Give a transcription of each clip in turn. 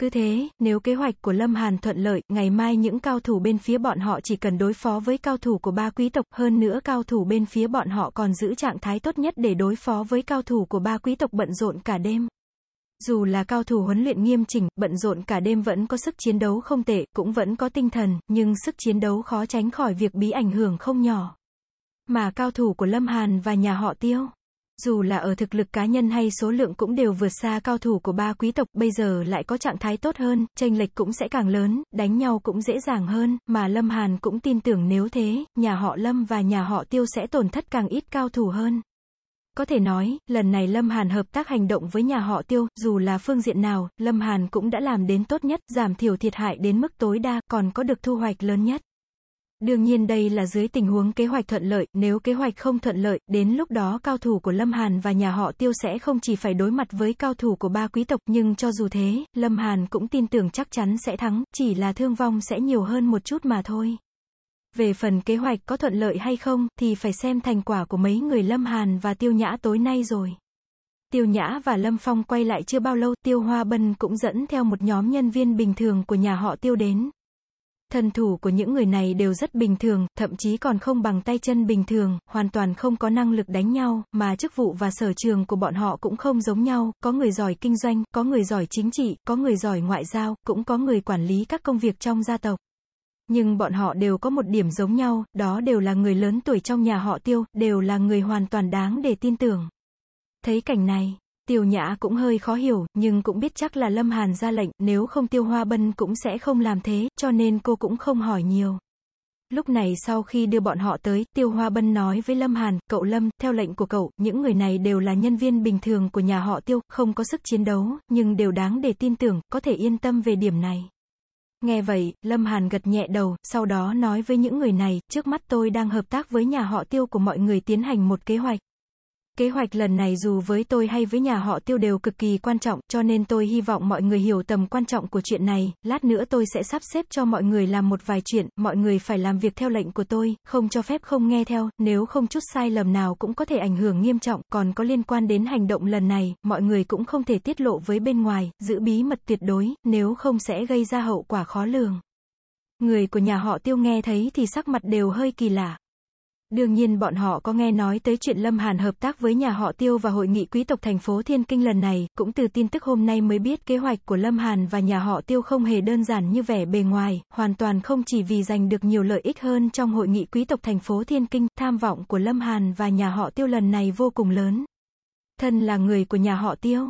Cứ thế, nếu kế hoạch của Lâm Hàn thuận lợi, ngày mai những cao thủ bên phía bọn họ chỉ cần đối phó với cao thủ của ba quý tộc, hơn nữa cao thủ bên phía bọn họ còn giữ trạng thái tốt nhất để đối phó với cao thủ của ba quý tộc bận rộn cả đêm. Dù là cao thủ huấn luyện nghiêm chỉnh, bận rộn cả đêm vẫn có sức chiến đấu không tệ, cũng vẫn có tinh thần, nhưng sức chiến đấu khó tránh khỏi việc bí ảnh hưởng không nhỏ. Mà cao thủ của Lâm Hàn và nhà họ Tiêu dù là ở thực lực cá nhân hay số lượng cũng đều vượt xa cao thủ của ba quý tộc, bây giờ lại có trạng thái tốt hơn, tranh lệch cũng sẽ càng lớn, đánh nhau cũng dễ dàng hơn, mà Lâm Hàn cũng tin tưởng nếu thế, nhà họ Lâm và nhà họ Tiêu sẽ tổn thất càng ít cao thủ hơn. Có thể nói, lần này Lâm Hàn hợp tác hành động với nhà họ Tiêu, dù là phương diện nào, Lâm Hàn cũng đã làm đến tốt nhất, giảm thiểu thiệt hại đến mức tối đa, còn có được thu hoạch lớn nhất. Đương nhiên đây là dưới tình huống kế hoạch thuận lợi, nếu kế hoạch không thuận lợi, đến lúc đó cao thủ của Lâm Hàn và nhà họ Tiêu sẽ không chỉ phải đối mặt với cao thủ của ba quý tộc, nhưng cho dù thế, Lâm Hàn cũng tin tưởng chắc chắn sẽ thắng, chỉ là thương vong sẽ nhiều hơn một chút mà thôi. Về phần kế hoạch có thuận lợi hay không, thì phải xem thành quả của mấy người Lâm Hàn và Tiêu Nhã tối nay rồi. Tiêu Nhã và Lâm Phong quay lại chưa bao lâu, Tiêu Hoa Bân cũng dẫn theo một nhóm nhân viên bình thường của nhà họ Tiêu đến. Thần thủ của những người này đều rất bình thường, thậm chí còn không bằng tay chân bình thường, hoàn toàn không có năng lực đánh nhau, mà chức vụ và sở trường của bọn họ cũng không giống nhau, có người giỏi kinh doanh, có người giỏi chính trị, có người giỏi ngoại giao, cũng có người quản lý các công việc trong gia tộc. Nhưng bọn họ đều có một điểm giống nhau, đó đều là người lớn tuổi trong nhà họ tiêu, đều là người hoàn toàn đáng để tin tưởng. Thấy cảnh này, Tiêu Nhã cũng hơi khó hiểu, nhưng cũng biết chắc là Lâm Hàn ra lệnh, nếu không Tiêu Hoa Bân cũng sẽ không làm thế, cho nên cô cũng không hỏi nhiều. Lúc này sau khi đưa bọn họ tới, Tiêu Hoa Bân nói với Lâm Hàn, cậu Lâm, theo lệnh của cậu, những người này đều là nhân viên bình thường của nhà họ Tiêu, không có sức chiến đấu, nhưng đều đáng để tin tưởng, có thể yên tâm về điểm này. Nghe vậy, Lâm Hàn gật nhẹ đầu, sau đó nói với những người này, trước mắt tôi đang hợp tác với nhà họ Tiêu của mọi người tiến hành một kế hoạch. Kế hoạch lần này dù với tôi hay với nhà họ tiêu đều cực kỳ quan trọng, cho nên tôi hy vọng mọi người hiểu tầm quan trọng của chuyện này, lát nữa tôi sẽ sắp xếp cho mọi người làm một vài chuyện, mọi người phải làm việc theo lệnh của tôi, không cho phép không nghe theo, nếu không chút sai lầm nào cũng có thể ảnh hưởng nghiêm trọng, còn có liên quan đến hành động lần này, mọi người cũng không thể tiết lộ với bên ngoài, giữ bí mật tuyệt đối, nếu không sẽ gây ra hậu quả khó lường. Người của nhà họ tiêu nghe thấy thì sắc mặt đều hơi kỳ lạ. Đương nhiên bọn họ có nghe nói tới chuyện Lâm Hàn hợp tác với nhà họ Tiêu và hội nghị quý tộc thành phố Thiên Kinh lần này, cũng từ tin tức hôm nay mới biết kế hoạch của Lâm Hàn và nhà họ Tiêu không hề đơn giản như vẻ bề ngoài, hoàn toàn không chỉ vì giành được nhiều lợi ích hơn trong hội nghị quý tộc thành phố Thiên Kinh, tham vọng của Lâm Hàn và nhà họ Tiêu lần này vô cùng lớn. Thân là người của nhà họ Tiêu.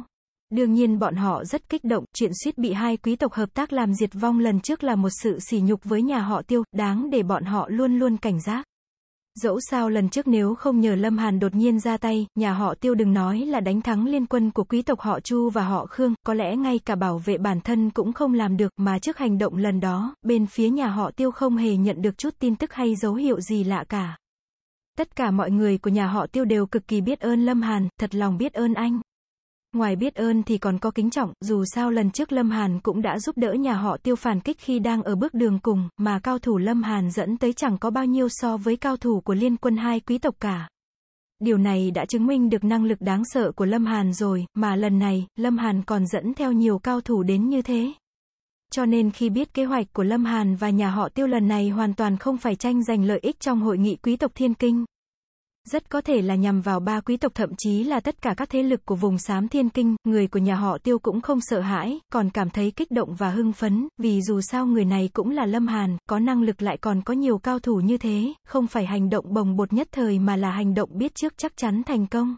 Đương nhiên bọn họ rất kích động, chuyện suýt bị hai quý tộc hợp tác làm diệt vong lần trước là một sự sỉ nhục với nhà họ Tiêu, đáng để bọn họ luôn luôn cảnh giác. Dẫu sao lần trước nếu không nhờ Lâm Hàn đột nhiên ra tay, nhà họ tiêu đừng nói là đánh thắng liên quân của quý tộc họ Chu và họ Khương, có lẽ ngay cả bảo vệ bản thân cũng không làm được, mà trước hành động lần đó, bên phía nhà họ tiêu không hề nhận được chút tin tức hay dấu hiệu gì lạ cả. Tất cả mọi người của nhà họ tiêu đều cực kỳ biết ơn Lâm Hàn, thật lòng biết ơn anh. Ngoài biết ơn thì còn có kính trọng, dù sao lần trước Lâm Hàn cũng đã giúp đỡ nhà họ tiêu phản kích khi đang ở bước đường cùng, mà cao thủ Lâm Hàn dẫn tới chẳng có bao nhiêu so với cao thủ của liên quân hai quý tộc cả. Điều này đã chứng minh được năng lực đáng sợ của Lâm Hàn rồi, mà lần này, Lâm Hàn còn dẫn theo nhiều cao thủ đến như thế. Cho nên khi biết kế hoạch của Lâm Hàn và nhà họ tiêu lần này hoàn toàn không phải tranh giành lợi ích trong hội nghị quý tộc thiên kinh. Rất có thể là nhằm vào ba quý tộc thậm chí là tất cả các thế lực của vùng xám thiên kinh, người của nhà họ tiêu cũng không sợ hãi, còn cảm thấy kích động và hưng phấn, vì dù sao người này cũng là Lâm Hàn, có năng lực lại còn có nhiều cao thủ như thế, không phải hành động bồng bột nhất thời mà là hành động biết trước chắc chắn thành công.